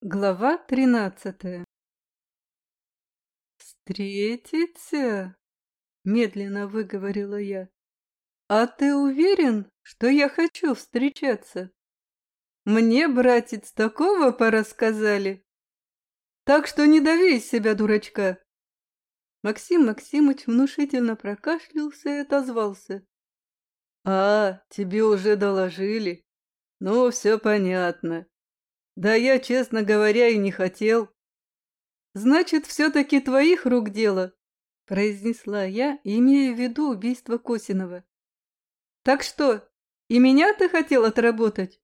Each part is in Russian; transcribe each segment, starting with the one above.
Глава тринадцатая «Встретиться?» — медленно выговорила я. «А ты уверен, что я хочу встречаться? Мне, братец, такого порассказали. Так что не дави из себя, дурачка!» Максим Максимыч внушительно прокашлялся и отозвался. «А, тебе уже доложили? Ну, все понятно. Да я, честно говоря, и не хотел. Значит, все-таки твоих рук дело, произнесла я, имея в виду убийство Косинова. Так что, и меня ты хотел отработать?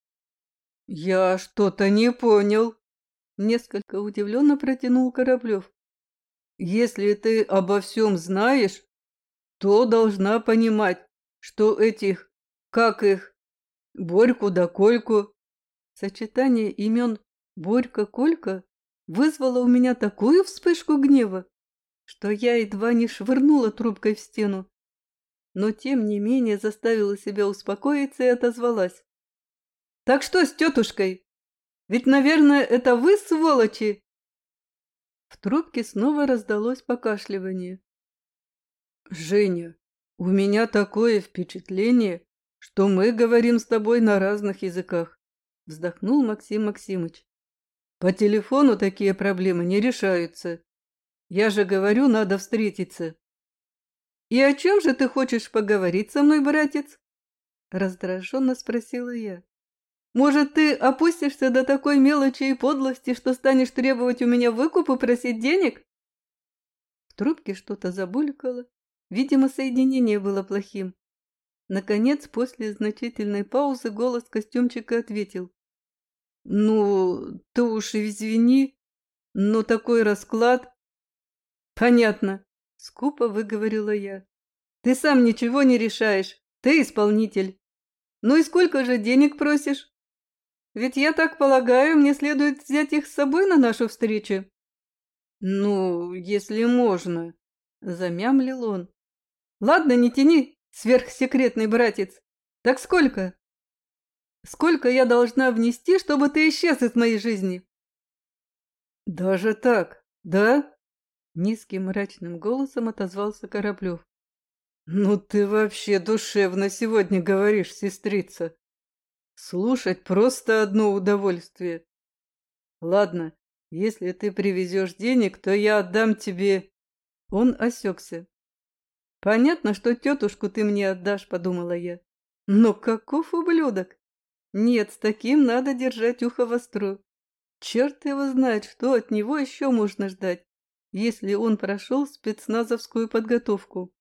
Я что-то не понял, несколько удивленно протянул Кораблев. Если ты обо всем знаешь, то должна понимать, что этих, как их, Борьку да Кольку Сочетание имен Борька-Колька вызвало у меня такую вспышку гнева, что я едва не швырнула трубкой в стену, но тем не менее заставила себя успокоиться и отозвалась. «Так что с тетушкой? Ведь, наверное, это вы, сволочи?» В трубке снова раздалось покашливание. «Женя, у меня такое впечатление, что мы говорим с тобой на разных языках вздохнул Максим Максимыч. По телефону такие проблемы не решаются. Я же говорю, надо встретиться. И о чем же ты хочешь поговорить со мной, братец? Раздраженно спросила я. Может, ты опустишься до такой мелочи и подлости, что станешь требовать у меня выкуп и просить денег? В трубке что-то забулькало. Видимо, соединение было плохим. Наконец, после значительной паузы, голос костюмчика ответил. «Ну, ты уж извини, но такой расклад...» «Понятно», — скупо выговорила я. «Ты сам ничего не решаешь, ты исполнитель. Ну и сколько же денег просишь? Ведь я так полагаю, мне следует взять их с собой на нашу встречу». «Ну, если можно», — замямлил он. «Ладно, не тяни, сверхсекретный братец. Так сколько?» Сколько я должна внести, чтобы ты исчез из моей жизни?» «Даже так, да?» Низким мрачным голосом отозвался Кораблев. «Ну ты вообще душевно сегодня говоришь, сестрица. Слушать просто одно удовольствие. Ладно, если ты привезешь денег, то я отдам тебе...» Он осекся. «Понятно, что тетушку ты мне отдашь», — подумала я. «Но каков ублюдок! Нет, с таким надо держать ухо востро. Черт его знает, что от него еще можно ждать, если он прошел спецназовскую подготовку.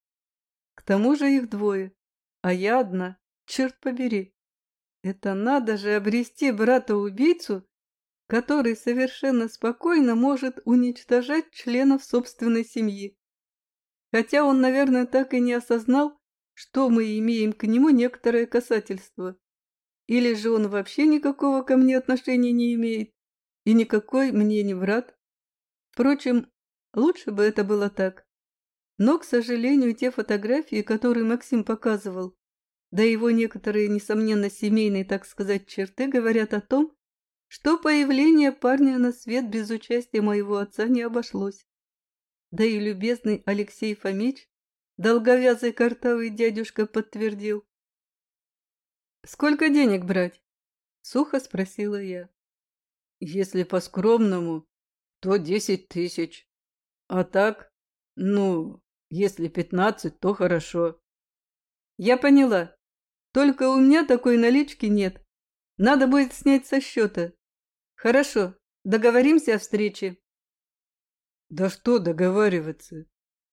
К тому же их двое, а я одна, черт побери. Это надо же обрести брата-убийцу, который совершенно спокойно может уничтожать членов собственной семьи. Хотя он, наверное, так и не осознал, что мы имеем к нему некоторое касательство. Или же он вообще никакого ко мне отношения не имеет, и никакой мне не брат? Впрочем, лучше бы это было так. Но, к сожалению, те фотографии, которые Максим показывал, да его некоторые, несомненно, семейные, так сказать, черты говорят о том, что появление парня на свет без участия моего отца не обошлось. Да и любезный Алексей Фомич, долговязый картавый дядюшка, подтвердил, «Сколько денег брать?» — сухо спросила я. «Если по-скромному, то десять тысяч. А так, ну, если пятнадцать, то хорошо». «Я поняла. Только у меня такой налички нет. Надо будет снять со счета. Хорошо, договоримся о встрече». «Да что договариваться?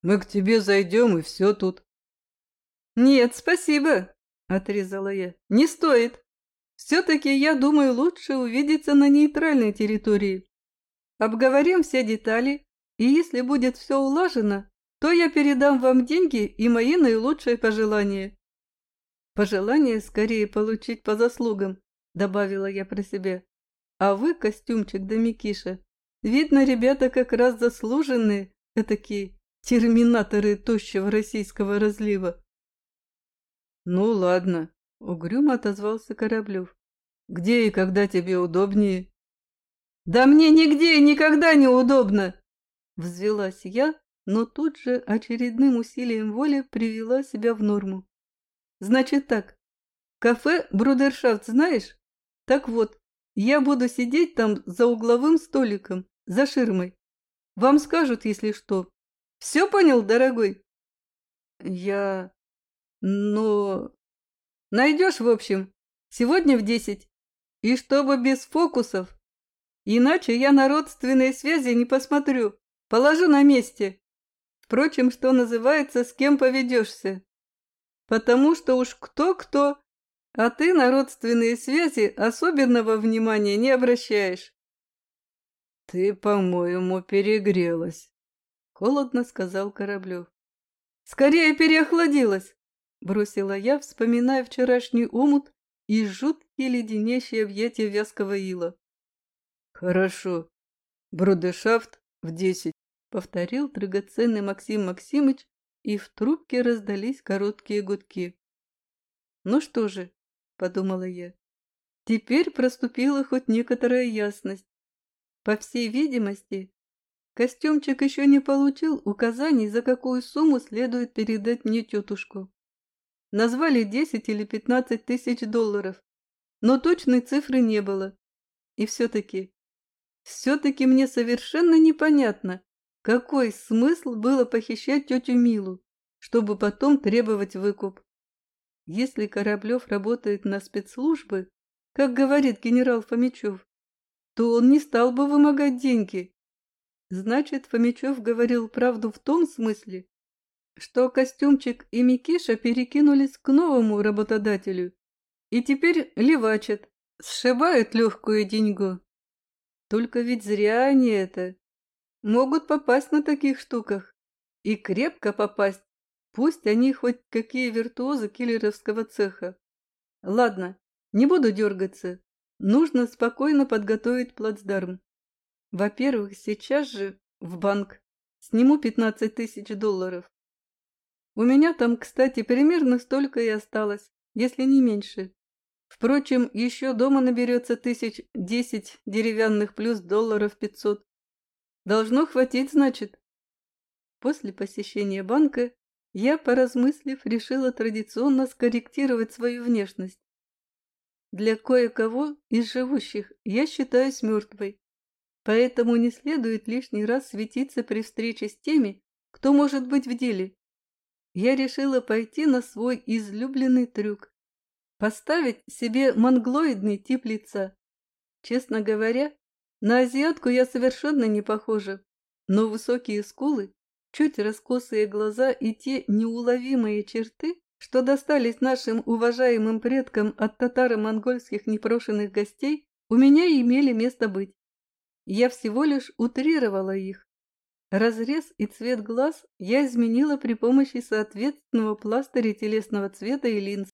Мы к тебе зайдем, и все тут». «Нет, спасибо отрезала я. «Не стоит. Все-таки, я думаю, лучше увидеться на нейтральной территории. Обговорим все детали, и если будет все улажено, то я передам вам деньги и мои наилучшие пожелания». «Пожелание скорее получить по заслугам», — добавила я про себя. «А вы, костюмчик да Микиша, видно, ребята как раз заслуженные, этакие терминаторы тощего российского разлива. «Ну ладно», — угрюмо отозвался Кораблев. «Где и когда тебе удобнее?» Да мне нигде и никогда не удобно!» Взвелась я, но тут же очередным усилием воли привела себя в норму. «Значит так, кафе Брудершафт знаешь? Так вот, я буду сидеть там за угловым столиком, за ширмой. Вам скажут, если что. Все понял, дорогой?» «Я... но...» «Найдешь, в общем, сегодня в десять. И чтобы без фокусов. Иначе я на родственные связи не посмотрю. Положу на месте. Впрочем, что называется, с кем поведешься. Потому что уж кто-кто, а ты на родственные связи особенного внимания не обращаешь. Ты, по-моему, перегрелась, холодно сказал Кораблев. Скорее переохладилась, бросила я, вспоминая вчерашний умут и жуткие леденящие объятия вязкого ила. Хорошо. Брудешафт в десять, повторил драгоценный Максим Максимыч, и в трубке раздались короткие гудки. Ну что же, подумала я, теперь проступила хоть некоторая ясность. По всей видимости, костюмчик еще не получил указаний, за какую сумму следует передать мне тетушку. Назвали 10 или 15 тысяч долларов, но точной цифры не было. И все-таки, все-таки мне совершенно непонятно, какой смысл было похищать тетю Милу, чтобы потом требовать выкуп. Если Кораблев работает на спецслужбы, как говорит генерал Фомичев, то он не стал бы вымогать деньги. Значит, Фомичев говорил правду в том смысле, что костюмчик и Микиша перекинулись к новому работодателю и теперь левачат, сшибают легкую деньгу. Только ведь зря они это. Могут попасть на таких штуках. И крепко попасть. Пусть они хоть какие виртуозы киллеровского цеха. Ладно, не буду дергаться. Нужно спокойно подготовить плацдарм. Во-первых, сейчас же в банк сниму 15 тысяч долларов. У меня там, кстати, примерно столько и осталось, если не меньше. Впрочем, еще дома наберется тысяч десять деревянных плюс долларов пятьсот. Должно хватить, значит. После посещения банка я, поразмыслив, решила традиционно скорректировать свою внешность. Для кое-кого из живущих я считаюсь мертвой, поэтому не следует лишний раз светиться при встрече с теми, кто может быть в деле я решила пойти на свой излюбленный трюк – поставить себе монглоидный тип лица. Честно говоря, на азиатку я совершенно не похожа, но высокие скулы, чуть раскосые глаза и те неуловимые черты, что достались нашим уважаемым предкам от татаро-монгольских непрошенных гостей, у меня имели место быть. Я всего лишь утрировала их, Разрез и цвет глаз я изменила при помощи соответственного пластыря телесного цвета и линз.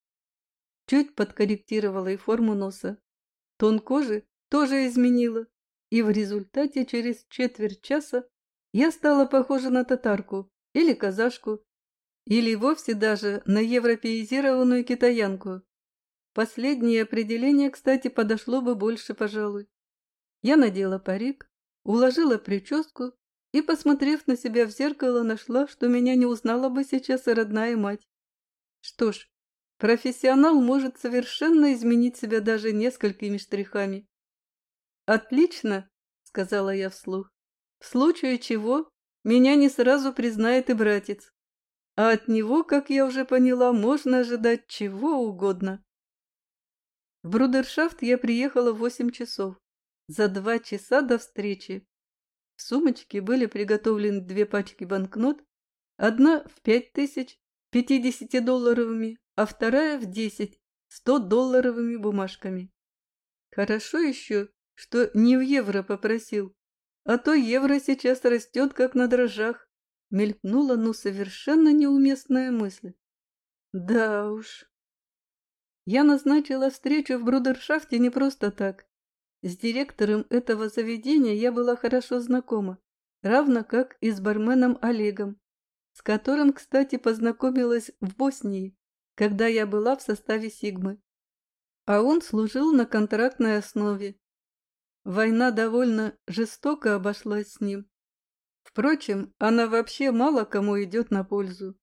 Чуть подкорректировала и форму носа. Тон кожи тоже изменила, и в результате через четверть часа я стала похожа на татарку или казашку, или вовсе даже на европеизированную китаянку. Последнее определение, кстати, подошло бы больше, пожалуй. Я надела парик, уложила прическу и, посмотрев на себя в зеркало, нашла, что меня не узнала бы сейчас и родная мать. Что ж, профессионал может совершенно изменить себя даже несколькими штрихами. «Отлично!» — сказала я вслух. «В случае чего меня не сразу признает и братец. А от него, как я уже поняла, можно ожидать чего угодно». В Брудершафт я приехала в восемь часов, за два часа до встречи. В сумочке были приготовлены две пачки банкнот, одна в пять тысяч пятидесятидолларовыми, а вторая в десять сто-долларовыми бумажками. Хорошо еще, что не в евро попросил, а то евро сейчас растет как на дрожжах. Мелькнула, ну, совершенно неуместная мысль. Да уж. Я назначила встречу в Брудершафте не просто так. С директором этого заведения я была хорошо знакома, равно как и с барменом Олегом, с которым, кстати, познакомилась в Боснии, когда я была в составе Сигмы. А он служил на контрактной основе. Война довольно жестоко обошлась с ним. Впрочем, она вообще мало кому идет на пользу.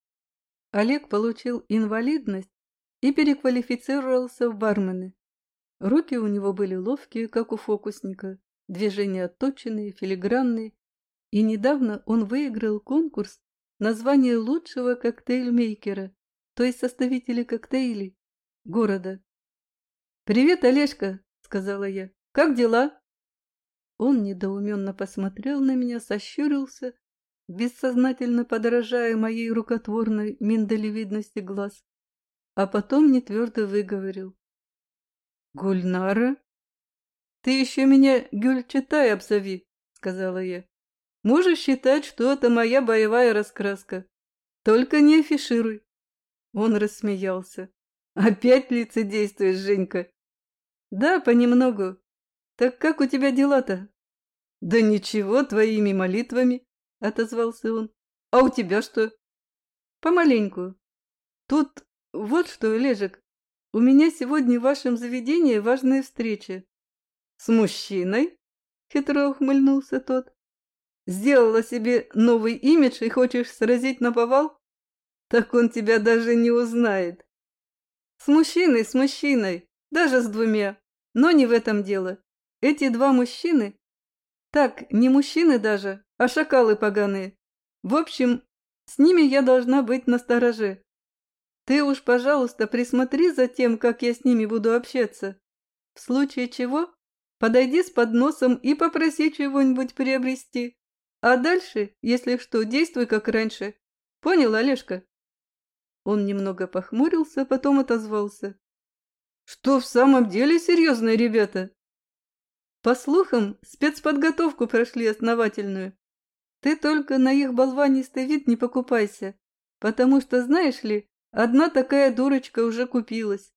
Олег получил инвалидность и переквалифицировался в бармены. Руки у него были ловкие, как у фокусника, движения отточенные, филигранные, и недавно он выиграл конкурс на звание лучшего коктейльмейкера, то есть составителя коктейлей города. «Привет, Олежка!» — сказала я. «Как дела?» Он недоуменно посмотрел на меня, сощурился, бессознательно подражая моей рукотворной миндалевидности глаз, а потом нетвердо выговорил. «Гульнара?» «Ты еще меня Гюльчатай обзови», — сказала я. «Можешь считать, что это моя боевая раскраска. Только не афишируй». Он рассмеялся. «Опять лицедействуешь, Женька?» «Да, понемногу. Так как у тебя дела-то?» «Да ничего, твоими молитвами», — отозвался он. «А у тебя что?» «Помаленьку. Тут вот что, Лежик, у меня сегодня в вашем заведении важная встреча. С мужчиной? Хитро ухмыльнулся тот. Сделала себе новый имидж и хочешь сразить на повал? Так он тебя даже не узнает. С мужчиной, с мужчиной, даже с двумя. Но не в этом дело. Эти два мужчины... Так, не мужчины даже, а шакалы поганые. В общем, с ними я должна быть настороже. Ты уж, пожалуйста, присмотри за тем, как я с ними буду общаться. В случае чего, подойди с подносом и попроси чего-нибудь приобрести. А дальше, если что, действуй как раньше. Понял, Олежка?» Он немного похмурился, потом отозвался. «Что в самом деле серьезные ребята?» «По слухам, спецподготовку прошли основательную. Ты только на их болванистый вид не покупайся, потому что, знаешь ли, Одна такая дурочка уже купилась.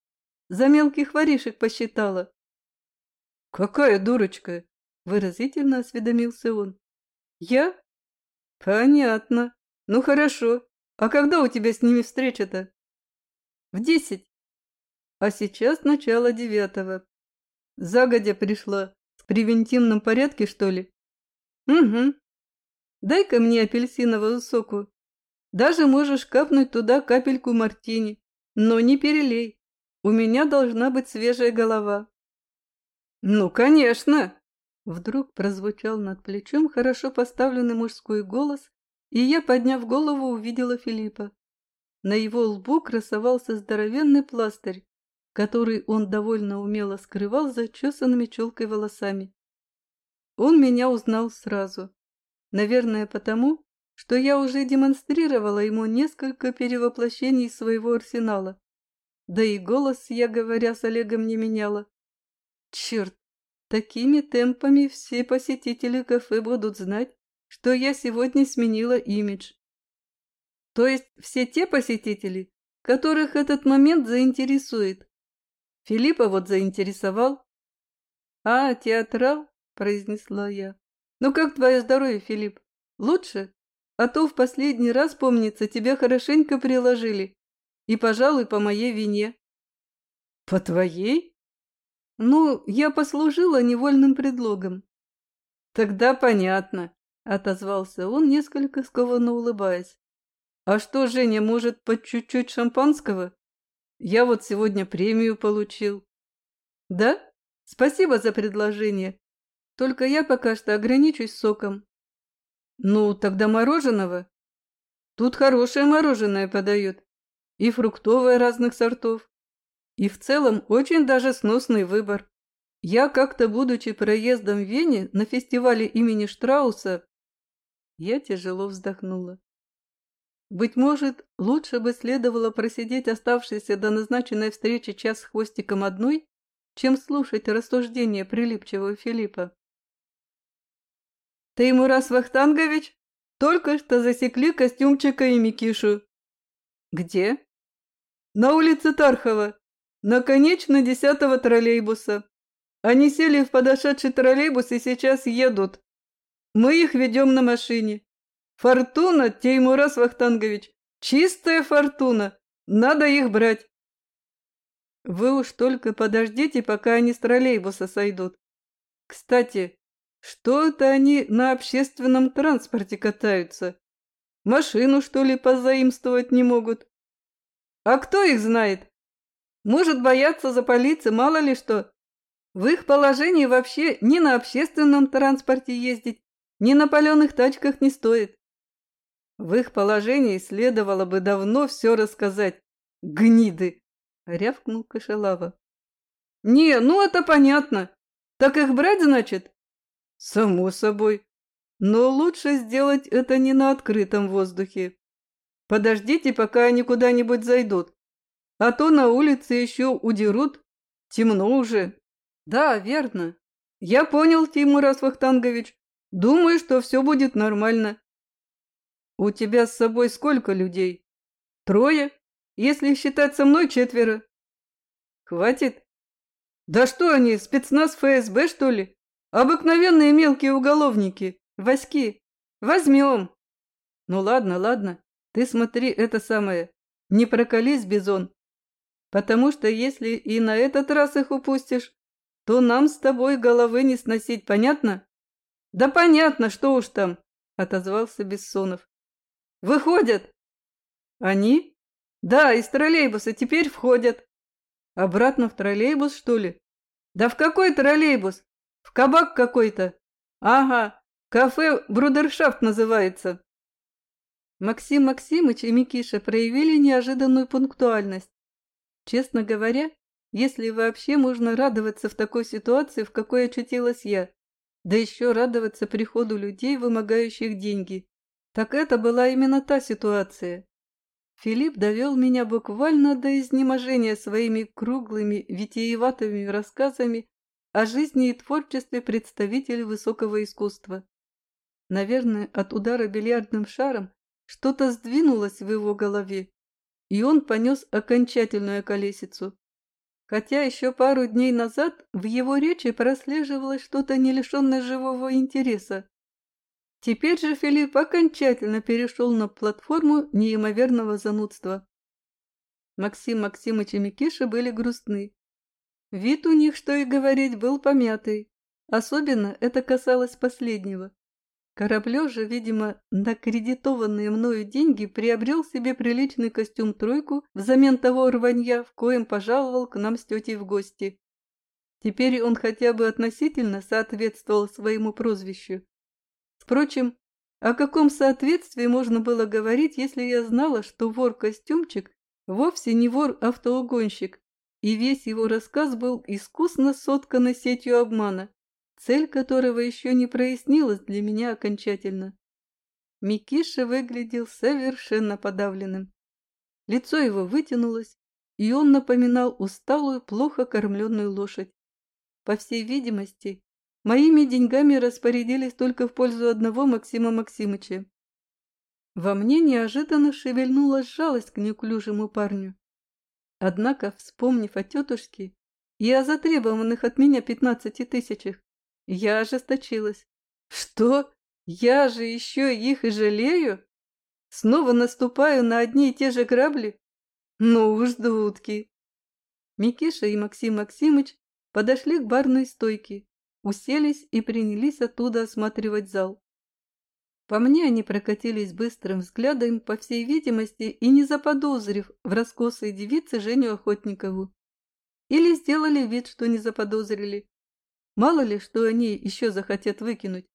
За мелких воришек посчитала. «Какая дурочка?» — выразительно осведомился он. «Я? Понятно. Ну хорошо. А когда у тебя с ними встреча-то?» «В десять. А сейчас начало девятого. Загодя пришла. В превентивном порядке, что ли?» «Угу. Дай-ка мне апельсиновую соку даже можешь капнуть туда капельку мартини, но не перелей. У меня должна быть свежая голова. Ну, конечно! Вдруг прозвучал над плечом хорошо поставленный мужской голос, и я, подняв голову, увидела Филиппа. На его лбу красовался здоровенный пластырь, который он довольно умело скрывал за чесанными челкой волосами. Он меня узнал сразу. Наверное, потому, что я уже демонстрировала ему несколько перевоплощений своего арсенала. Да и голос я, говоря с Олегом, не меняла. Черт, такими темпами все посетители кафе будут знать, что я сегодня сменила имидж. То есть все те посетители, которых этот момент заинтересует. Филиппа вот заинтересовал. «А, театрал?» – произнесла я. «Ну как твое здоровье, Филипп? Лучше?» А то в последний раз, помнится, тебя хорошенько приложили. И, пожалуй, по моей вине. По твоей? Ну, я послужила невольным предлогом. Тогда понятно, отозвался он, несколько скованно улыбаясь. А что, Женя, может, под чуть-чуть шампанского? Я вот сегодня премию получил. Да? Спасибо за предложение. Только я пока что ограничусь соком. Ну, тогда мороженого. Тут хорошее мороженое подают. И фруктовое разных сортов. И в целом очень даже сносный выбор. Я как-то, будучи проездом в Вене на фестивале имени Штрауса, я тяжело вздохнула. Быть может, лучше бы следовало просидеть оставшийся до назначенной встречи час с хвостиком одной, чем слушать рассуждения прилипчивого Филиппа. Теймурас Вахтангович, только что засекли костюмчика и Микишу. Где? На улице Тархова, на конечно десятого троллейбуса. Они сели в подошедший троллейбус и сейчас едут. Мы их ведем на машине. Фортуна, Теймурас Вахтангович, чистая фортуна. Надо их брать. Вы уж только подождите, пока они с троллейбуса сойдут. Кстати, что это они на общественном транспорте катаются? Машину, что ли, позаимствовать не могут? А кто их знает? Может, бояться за полицию, мало ли что. В их положении вообще ни на общественном транспорте ездить, ни на паленых тачках не стоит. В их положении следовало бы давно все рассказать. Гниды! — рявкнул Кошелава. «Не, ну это понятно. Так их брать, значит?» «Само собой. Но лучше сделать это не на открытом воздухе. Подождите, пока они куда-нибудь зайдут. А то на улице еще удерут. Темно уже». «Да, верно. Я понял, Тимурас Вахтангович. Думаю, что все будет нормально». «У тебя с собой сколько людей?» «Трое?» Если считать со мной четверо. Хватит? Да что они, спецназ ФСБ, что ли? Обыкновенные мелкие уголовники. Васьки. Возьмем. Ну ладно, ладно. Ты смотри это самое. Не проколись, Бизон. Потому что если и на этот раз их упустишь, то нам с тобой головы не сносить, понятно? Да понятно, что уж там, отозвался Бессонов. Выходят. Они? Да, из троллейбуса теперь входят. Обратно в троллейбус, что ли? Да в какой троллейбус? Кабак какой-то. Ага, кафе Брудершафт называется. Максим Максимыч и Микиша проявили неожиданную пунктуальность. Честно говоря, если вообще можно радоваться в такой ситуации, в какой очутилась я, да еще радоваться приходу людей, вымогающих деньги, так это была именно та ситуация. Филипп довел меня буквально до изнеможения своими круглыми, витиеватыми рассказами о жизни и творчестве представителей высокого искусства. Наверное, от удара бильярдным шаром что-то сдвинулось в его голове, и он понес окончательную колесицу. Хотя еще пару дней назад в его речи прослеживалось что-то не лишенное живого интереса. Теперь же Филипп окончательно перешел на платформу неимоверного занудства. Максим Максимыч и Микиша были грустны. Вид у них, что и говорить, был помятый. Особенно это касалось последнего. Кораблев же, видимо, на кредитованные мною деньги приобрел себе приличный костюм-тройку взамен того рванья, в коем пожаловал к нам с тетей в гости. Теперь он хотя бы относительно соответствовал своему прозвищу. Впрочем, о каком соответствии можно было говорить, если я знала, что вор-костюмчик вовсе не вор-автоугонщик, и весь его рассказ был искусно сотканной сетью обмана, цель которого еще не прояснилась для меня окончательно. Микиша выглядел совершенно подавленным. Лицо его вытянулось, и он напоминал усталую, плохо кормленную лошадь. По всей видимости, Моими деньгами распорядились только в пользу одного Максима Максимыча. Во мне неожиданно шевельнулась жалость к неуклюжему парню. Однако, вспомнив о тетушке и о затребованных от меня пятнадцати тысячах, я ожесточилась. Что? Я же еще их и жалею? Снова наступаю на одни и те же грабли? Ну уж дудки. Микиша и Максим Максимыч подошли к барной стойке уселись и принялись оттуда осматривать зал. По мне они прокатились быстрым взглядом, по всей видимости, и не заподозрив в раскосой девице Женю Охотникову. Или сделали вид, что не заподозрили. Мало ли, что они еще захотят выкинуть.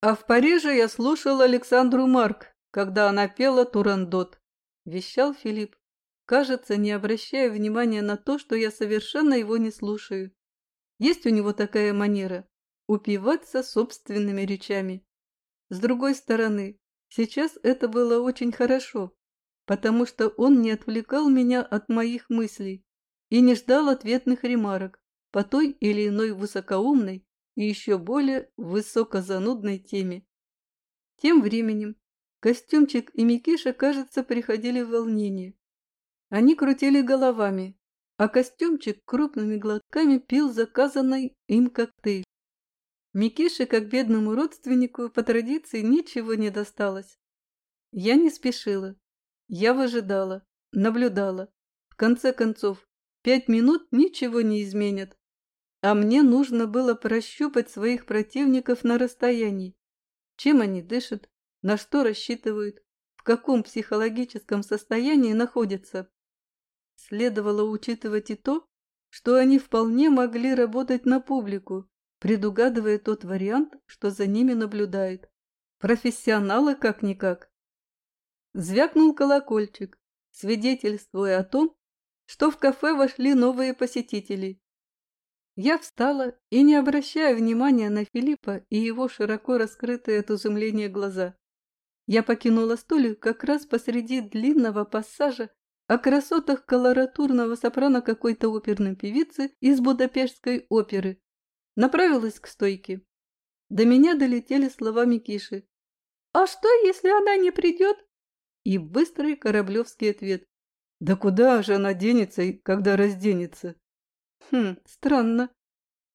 А в Париже я слушал Александру Марк, когда она пела «Турандот», — вещал Филипп, кажется, не обращая внимания на то, что я совершенно его не слушаю. Есть у него такая манера – упиваться собственными речами. С другой стороны, сейчас это было очень хорошо, потому что он не отвлекал меня от моих мыслей и не ждал ответных ремарок по той или иной высокоумной и еще более высокозанудной теме. Тем временем костюмчик и Микиша, кажется, приходили в волнение. Они крутили головами, а костюмчик крупными глотками пил заказанный им коктейль. Микише, как бедному родственнику, по традиции ничего не досталось. Я не спешила. Я выжидала, наблюдала. В конце концов, пять минут ничего не изменят. а мне нужно было прощупать своих противников на расстоянии. Чем они дышат, на что рассчитывают, в каком психологическом состоянии находятся. Следовало учитывать и то, что они вполне могли работать на публику, предугадывая тот вариант, что за ними наблюдает. Профессионалы как-никак. Звякнул колокольчик, свидетельствуя о том, что в кафе вошли новые посетители. Я встала и, не обращая внимания на Филиппа и его широко раскрытые от изумления глаза, я покинула столик как раз посреди длинного пассажа о красотах колоратурного сопрано какой-то оперной певицы из Будапештской оперы. Направилась к стойке. До меня долетели слова Микиши. «А что, если она не придет?» И быстрый кораблевский ответ. «Да куда же она денется, когда разденется?» Хм, странно.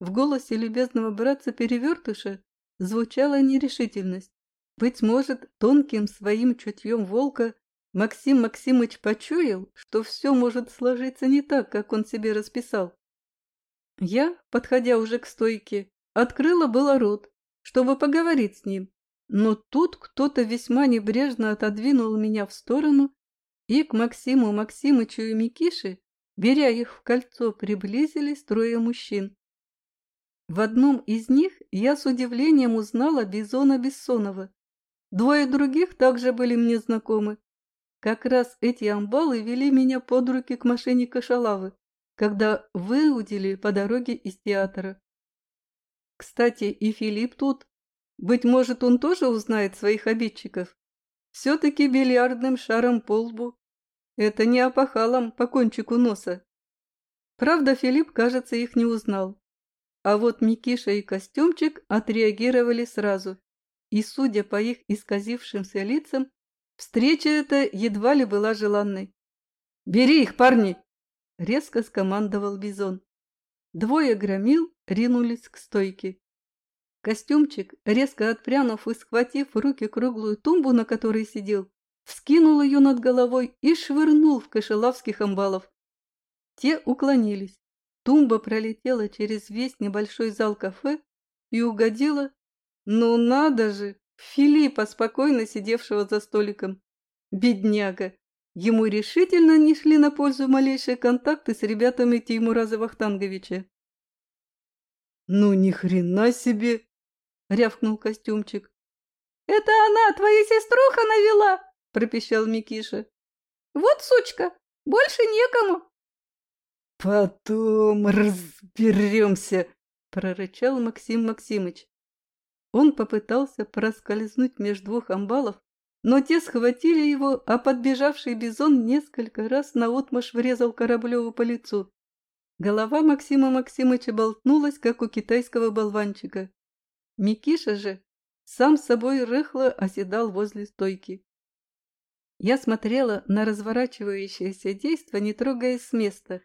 В голосе любезного братца-перевертыша звучала нерешительность. Быть может, тонким своим чутьем волка Максим Максимыч почуял, что все может сложиться не так, как он себе расписал. Я, подходя уже к стойке, открыла было рот, чтобы поговорить с ним, но тут кто-то весьма небрежно отодвинул меня в сторону, и к Максиму Максимычу и Микише, беря их в кольцо, приблизились трое мужчин. В одном из них я с удивлением узнала Бизона Бессонова. Двое других также были мне знакомы, как раз эти амбалы вели меня под руки к машине Кашалавы, когда выудили по дороге из театра. Кстати, и Филипп тут. Быть может, он тоже узнает своих обидчиков. Все-таки бильярдным шаром по лбу. Это не опахалом по кончику носа. Правда, Филипп, кажется, их не узнал. А вот Микиша и Костюмчик отреагировали сразу. И, судя по их исказившимся лицам, Встреча эта едва ли была желанной. «Бери их, парни!» — резко скомандовал Бизон. Двое громил ринулись к стойке. Костюмчик, резко отпрянув и схватив в руки круглую тумбу, на которой сидел, вскинул ее над головой и швырнул в кошелавских амбалов. Те уклонились. Тумба пролетела через весь небольшой зал кафе и угодила, ну надо же, Филиппа, спокойно сидевшего за столиком. Бедняга! Ему решительно не шли на пользу малейшие контакты с ребятами Теймураза Вахтанговича. «Ну ни хрена себе!» — рявкнул костюмчик. «Это она, твоя сеструха навела!» — пропищал Микиша. «Вот сучка, больше некому!» «Потом разберемся!» — прорычал Максим Максимыч. Он попытался проскользнуть между двух амбалов, но те схватили его, а подбежавший бизон несколько раз наотмашь врезал Кораблеву по лицу. Голова Максима Максимыча болтнулась, как у китайского болванчика. Микиша же сам собой рыхло оседал возле стойки. Я смотрела на разворачивающееся действо, не трогаясь с места.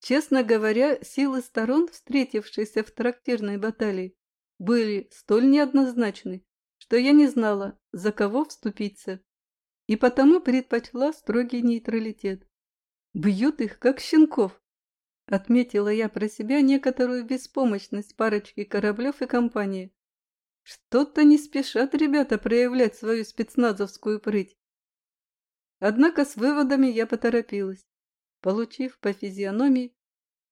Честно говоря, силы сторон, встретившиеся в трактирной баталии, были столь неоднозначны, что я не знала, за кого вступиться, и потому предпочла строгий нейтралитет. Бьют их, как щенков. Отметила я про себя некоторую беспомощность парочки кораблев и компании. Что-то не спешат ребята проявлять свою спецназовскую прыть. Однако с выводами я поторопилась. Получив по физиономии,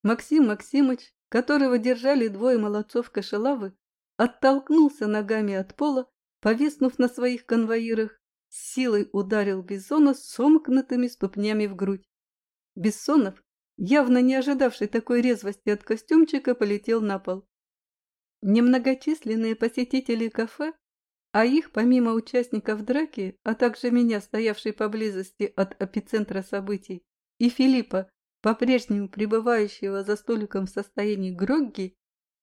Максим Максимыч, которого держали двое молодцов кошелавы, оттолкнулся ногами от пола, повиснув на своих конвоирах, с силой ударил Бизона сомкнутыми ступнями в грудь. Бессонов, явно не ожидавший такой резвости от костюмчика, полетел на пол. Немногочисленные посетители кафе, а их, помимо участников драки, а также меня, стоявшей поблизости от эпицентра событий, и Филиппа, по-прежнему пребывающего за столиком в состоянии грогги,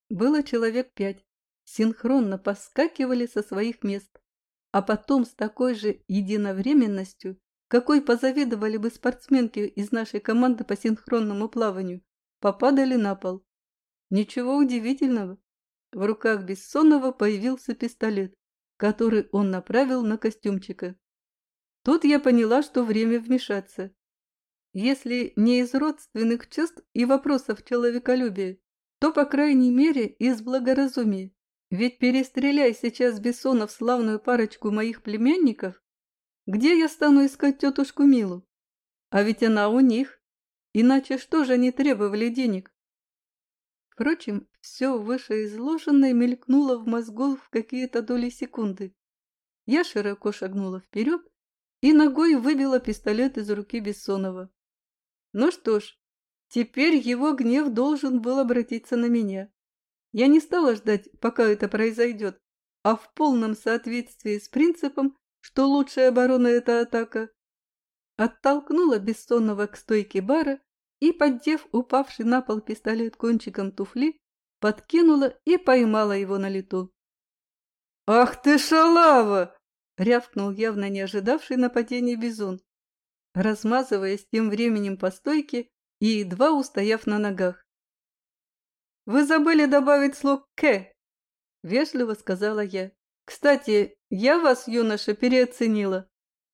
было человек пять синхронно поскакивали со своих мест, а потом с такой же единовременностью, какой позавидовали бы спортсменки из нашей команды по синхронному плаванию, попадали на пол. Ничего удивительного. В руках Бессонова появился пистолет, который он направил на костюмчика. Тут я поняла, что время вмешаться. Если не из родственных чувств и вопросов человеколюбия, то, по крайней мере, из благоразумия. Ведь перестреляй сейчас Бессонов славную парочку моих племянников, где я стану искать тетушку Милу? А ведь она у них. Иначе что же они требовали денег? Впрочем, все вышеизложенное мелькнуло в мозгу в какие-то доли секунды. Я широко шагнула вперед и ногой выбила пистолет из руки Бессонова. Ну что ж, теперь его гнев должен был обратиться на меня. Я не стала ждать, пока это произойдет, а в полном соответствии с принципом, что лучшая оборона – это атака, оттолкнула Бессонного к стойке бара и, поддев упавший на пол пистолет кончиком туфли, подкинула и поймала его на лету. «Ах ты шалава!» — рявкнул явно не ожидавший нападения бизон, размазываясь тем временем по стойке и едва устояв на ногах. «Вы забыли добавить слог «к», — вежливо сказала я. «Кстати, я вас, юноша, переоценила.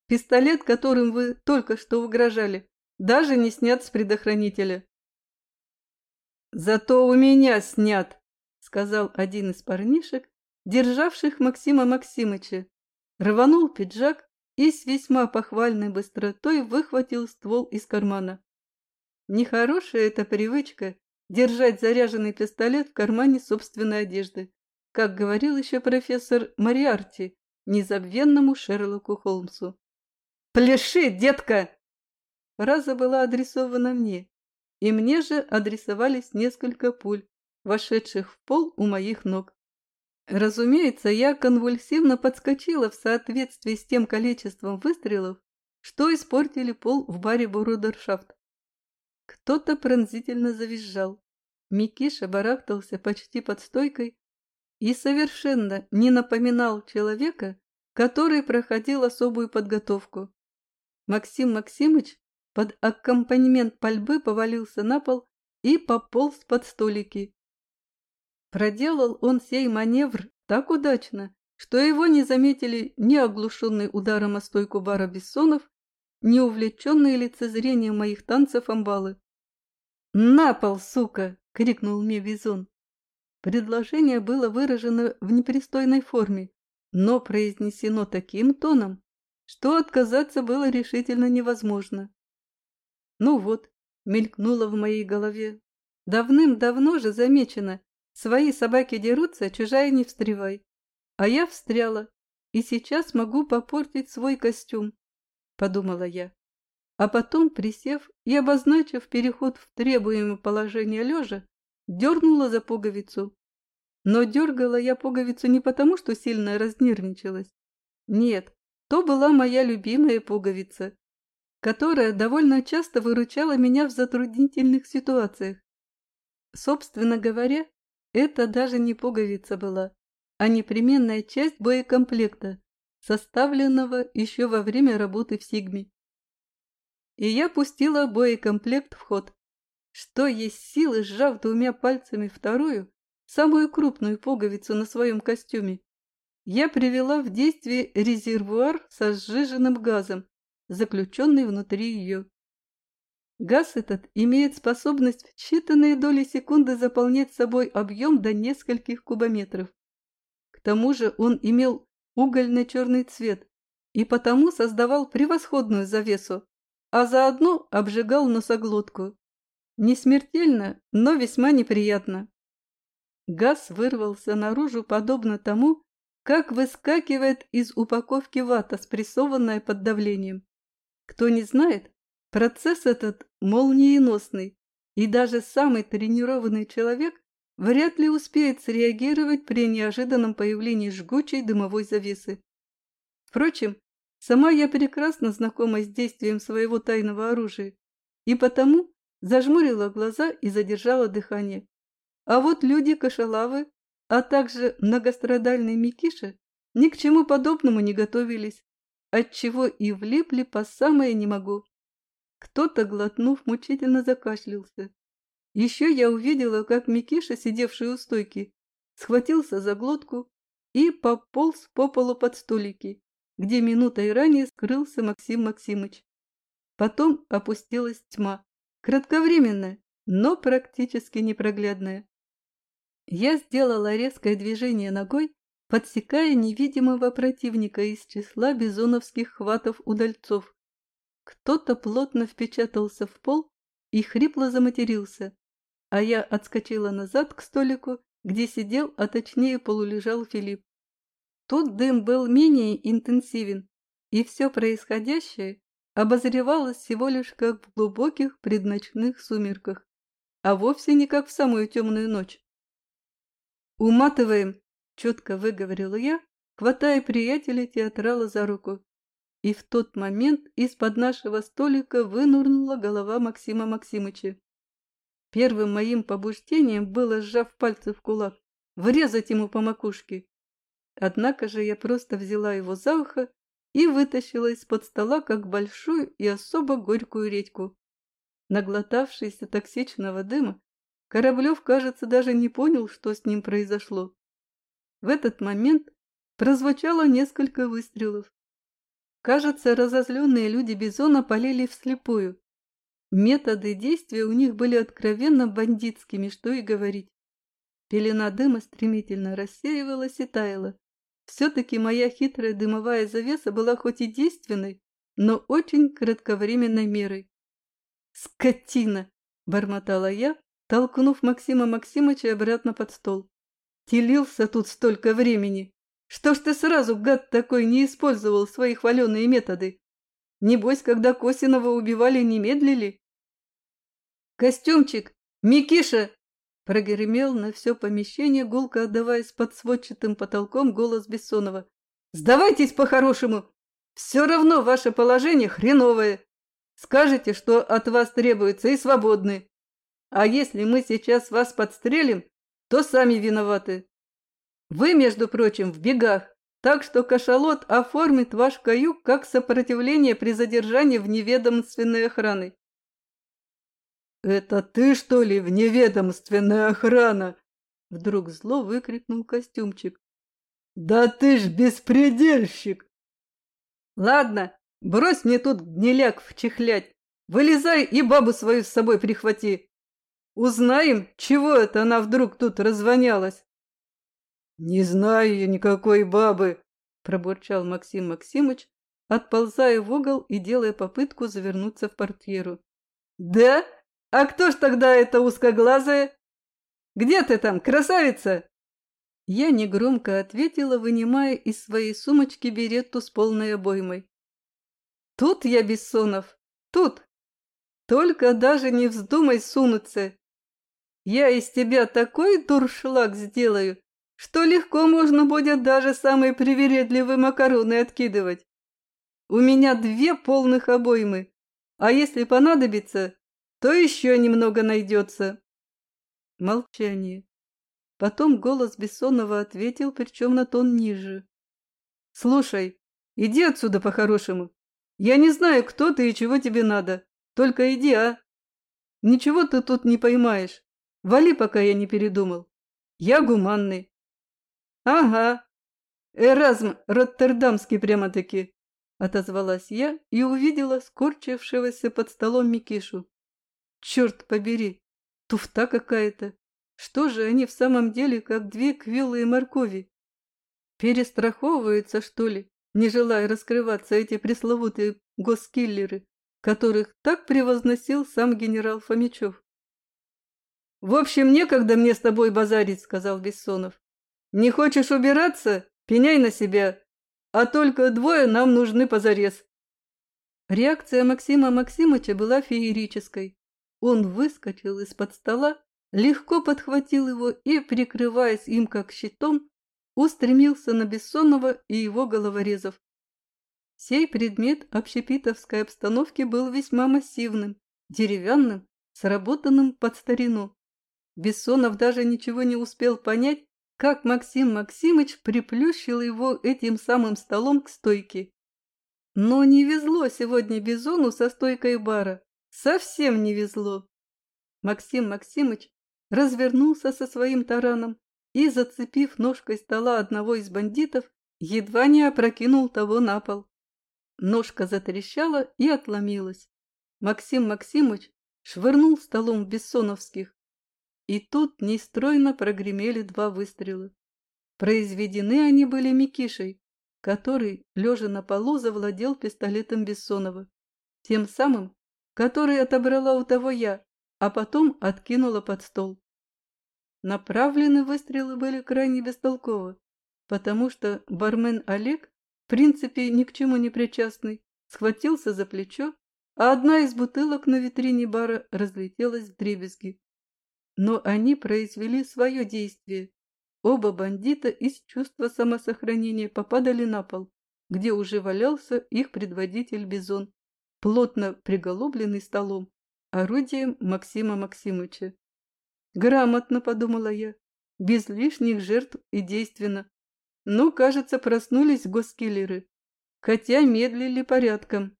Пистолет, которым вы только что угрожали, даже не снят с предохранителя». «Зато у меня снят», — сказал один из парнишек, державших Максима Максимыча. Рванул пиджак и с весьма похвальной быстротой выхватил ствол из кармана. Нехорошая эта привычка держать заряженный пистолет в кармане собственной одежды, как говорил еще профессор Мариарти незабвенному Шерлоку Холмсу. «Пляши, детка!» Фраза была адресована мне, и мне же адресовались несколько пуль, вошедших в пол у моих ног. Разумеется, я конвульсивно подскочила в соответствии с тем количеством выстрелов, что испортили пол в баре Бурудершафт. Кто-то пронзительно завизжал. Микиша барахтался почти под стойкой и совершенно не напоминал человека, который проходил особую подготовку. Максим Максимыч под аккомпанемент пальбы повалился на пол и пополз под столики. Проделал он сей маневр так удачно, что его не заметили ни оглушенный ударом о стойку бара Бессонов, не увлеченные лицезрением моих танцев амбалы. «На пол, сука!» — крикнул мне Бизон. Предложение было выражено в непристойной форме, но произнесено таким тоном, что отказаться было решительно невозможно. Ну вот, мелькнуло в моей голове. Давным-давно же замечено, свои собаки дерутся, чужая не встревай. А я встряла, и сейчас могу попортить свой костюм, подумала я. А потом, присев и обозначив переход в требуемое положение лежа, дернула за пуговицу. Но дергала я пуговицу не потому, что сильно разнервничалась. Нет, то была моя любимая пуговица, которая довольно часто выручала меня в затруднительных ситуациях. Собственно говоря, это даже не пуговица была, а непременная часть боекомплекта, составленного еще во время работы в Сигме. И я пустила боекомплект в ход. Что есть силы, сжав двумя пальцами вторую, самую крупную пуговицу на своем костюме, я привела в действие резервуар со сжиженным газом, заключенный внутри ее. Газ этот имеет способность в считанные доли секунды заполнять собой объем до нескольких кубометров. К тому же он имел угольно-черный цвет и потому создавал превосходную завесу, а заодно обжигал носоглотку. Не смертельно, но весьма неприятно. Газ вырвался наружу подобно тому, как выскакивает из упаковки вата, спрессованная под давлением. Кто не знает, процесс этот молниеносный, и даже самый тренированный человек вряд ли успеет среагировать при неожиданном появлении жгучей дымовой завесы. Впрочем, сама я прекрасно знакома с действием своего тайного оружия, и потому зажмурила глаза и задержала дыхание. А вот люди кошелавы, а также многострадальный Микиша ни к чему подобному не готовились, отчего и влипли по самое не могу. Кто-то, глотнув, мучительно закашлялся. Еще я увидела, как Микиша, сидевший у стойки, схватился за глотку и пополз по полу под столики, где минутой ранее скрылся Максим Максимыч. Потом опустилась тьма, кратковременная, но практически непроглядная. Я сделала резкое движение ногой, подсекая невидимого противника из числа бизоновских хватов-удальцов. Кто-то плотно впечатался в пол и хрипло заматерился, а я отскочила назад к столику, где сидел, а точнее полулежал Филипп. Тут дым был менее интенсивен, и все происходящее обозревалось всего лишь как в глубоких предночных сумерках, а вовсе не как в самую темную ночь. «Уматываем!» — четко выговорила я, хватая приятеля театрала за руку. И в тот момент из-под нашего столика вынурнула голова Максима Максимыча. Первым моим побуждением было, сжав пальцы в кулак, врезать ему по макушке. Однако же я просто взяла его за ухо и вытащила из-под стола как большую и особо горькую редьку. Наглотавшийся токсичного дыма, Кораблев, кажется, даже не понял, что с ним произошло. В этот момент прозвучало несколько выстрелов. Кажется, разозленные люди Бизона полили вслепую. Методы действия у них были откровенно бандитскими, что и говорить. Пелена дыма стремительно рассеивалась и таяла. Все-таки моя хитрая дымовая завеса была хоть и действенной, но очень кратковременной мерой. «Скотина!» – бормотала я, толкнув Максима Максимыча обратно под стол. «Телился тут столько времени! Что ж ты сразу, гад такой, не использовал свои хваленые методы? Небось, когда Косинова убивали, не медлили?» «Костюмчик! Микиша!» Прогремел на все помещение, гулко отдаваясь под сводчатым потолком голос Бессонова. «Сдавайтесь по-хорошему! Все равно ваше положение хреновое! Скажете, что от вас требуется, и свободны!» А если мы сейчас вас подстрелим, то сами виноваты. Вы, между прочим, в бегах, так что кашалот оформит ваш каюк как сопротивление при задержании в неведомственной охраны. «Это ты, что ли, в неведомственная охрана?» Вдруг зло выкрикнул костюмчик. «Да ты ж беспредельщик!» «Ладно, брось мне тут гниляк вчихлять. Вылезай и бабу свою с собой прихвати. Узнаем, чего это она вдруг тут развонялась. Не знаю я никакой бабы, пробурчал Максим Максимыч, отползая в угол и делая попытку завернуться в портьеру. Да? А кто ж тогда эта узкоглазая? Где ты там, красавица? Я негромко ответила, вынимая из своей сумочки беретту с полной обоймой. Тут я, Бессонов, тут. Только даже не вздумай сунуться. Я из тебя такой дуршлаг сделаю, что легко можно будет даже самые привередливые макароны откидывать. У меня две полных обоймы, а если понадобится, то еще немного найдется. Молчание. Потом голос Бессонова ответил, причем на тон ниже. «Слушай, иди отсюда по-хорошему. Я не знаю, кто ты и чего тебе надо. Только иди, а? Ничего ты тут не поймаешь. Вали, пока я не передумал. Я гуманный. Ага. Эразм Роттердамский прямо-таки. Отозвалась я и увидела скорчившегося под столом Микишу. Черт побери, туфта какая-то. Что же они в самом деле, как две квилые моркови? Перестраховываются, что ли, не желая раскрываться эти пресловутые госкиллеры, которых так превозносил сам генерал Фомичев? «В общем, некогда мне с тобой базарить», — сказал Бессонов. «Не хочешь убираться? Пеняй на себя. А только двое нам нужны позарез». Реакция Максима Максимыча была феерической. Он выскочил из-под стола, легко подхватил его и, прикрываясь им как щитом, устремился на Бессонова и его головорезов. Сей предмет общепитовской обстановки был весьма массивным, деревянным, сработанным под старину. Бессонов даже ничего не успел понять, как Максим Максимыч приплющил его этим самым столом к стойке. Но не везло сегодня Бизону со стойкой бара. Совсем не везло. Максим Максимыч развернулся со своим тараном и, зацепив ножкой стола одного из бандитов, едва не опрокинул того на пол. Ножка затрещала и отломилась. Максим Максимыч швырнул столом бессоновских, И тут нестройно прогремели два выстрела. Произведены они были Микишей, который, лежа на полу, завладел пистолетом Бессонова. Тем самым, который отобрала у того я, а потом откинула под стол. Направлены выстрелы были крайне бестолково, потому что бармен Олег, в принципе ни к чему не причастный, схватился за плечо, а одна из бутылок на витрине бара разлетелась в дребезги. Но они произвели свое действие. Оба бандита из чувства самосохранения попадали на пол, где уже валялся их предводитель Бизон, плотно приголубленный столом, орудием Максима Максимовича. Грамотно, подумала я, без лишних жертв и действенно. Но, кажется, проснулись госкиллеры, хотя медлили порядком.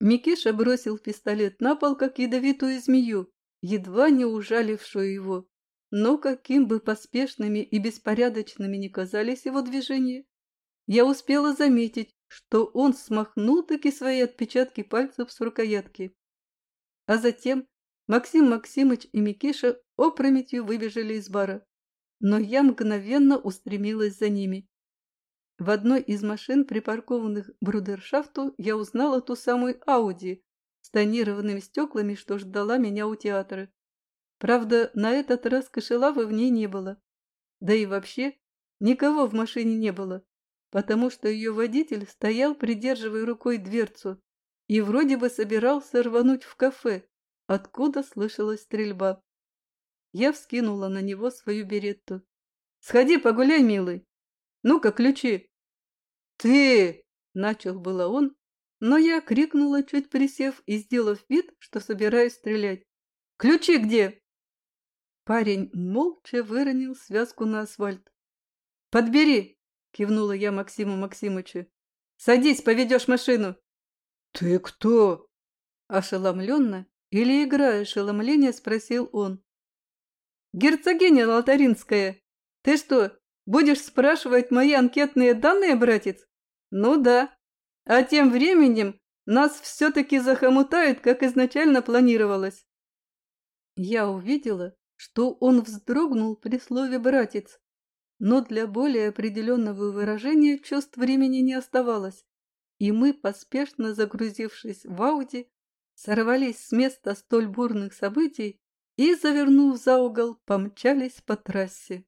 Микиша бросил пистолет на пол, как ядовитую змею, едва не ужалившую его. Но каким бы поспешными и беспорядочными ни казались его движения, я успела заметить, что он смахнул таки свои отпечатки пальцев с рукоятки. А затем Максим Максимыч и Микиша опрометью выбежали из бара, но я мгновенно устремилась за ними. В одной из машин, припаркованных брудершафту, я узнала ту самую Ауди с тонированными стеклами, что ждала меня у театра. Правда, на этот раз кошелавы в ней не было. Да и вообще, никого в машине не было, потому что ее водитель стоял, придерживая рукой дверцу, и вроде бы собирался рвануть в кафе, откуда слышалась стрельба. Я вскинула на него свою беретту. «Сходи погуляй, милый! Ну-ка, ключи!» «Ты!» — начал было он, но я крикнула, чуть присев и сделав вид, что собираюсь стрелять. «Ключи где?» Парень молча выронил связку на асфальт. «Подбери!» — кивнула я Максиму Максимычу. «Садись, поведешь машину!» «Ты кто?» Ошеломленно или играя ошеломление, спросил он. «Герцогиня Лотаринская, ты что, будешь спрашивать мои анкетные данные, братец?» «Ну да. А тем временем нас все-таки захомутают, как изначально планировалось». Я увидела, что он вздрогнул при слове «братец», но для более определенного выражения чувств времени не оставалось, и мы, поспешно загрузившись в Ауди, сорвались с места столь бурных событий и, завернув за угол, помчались по трассе.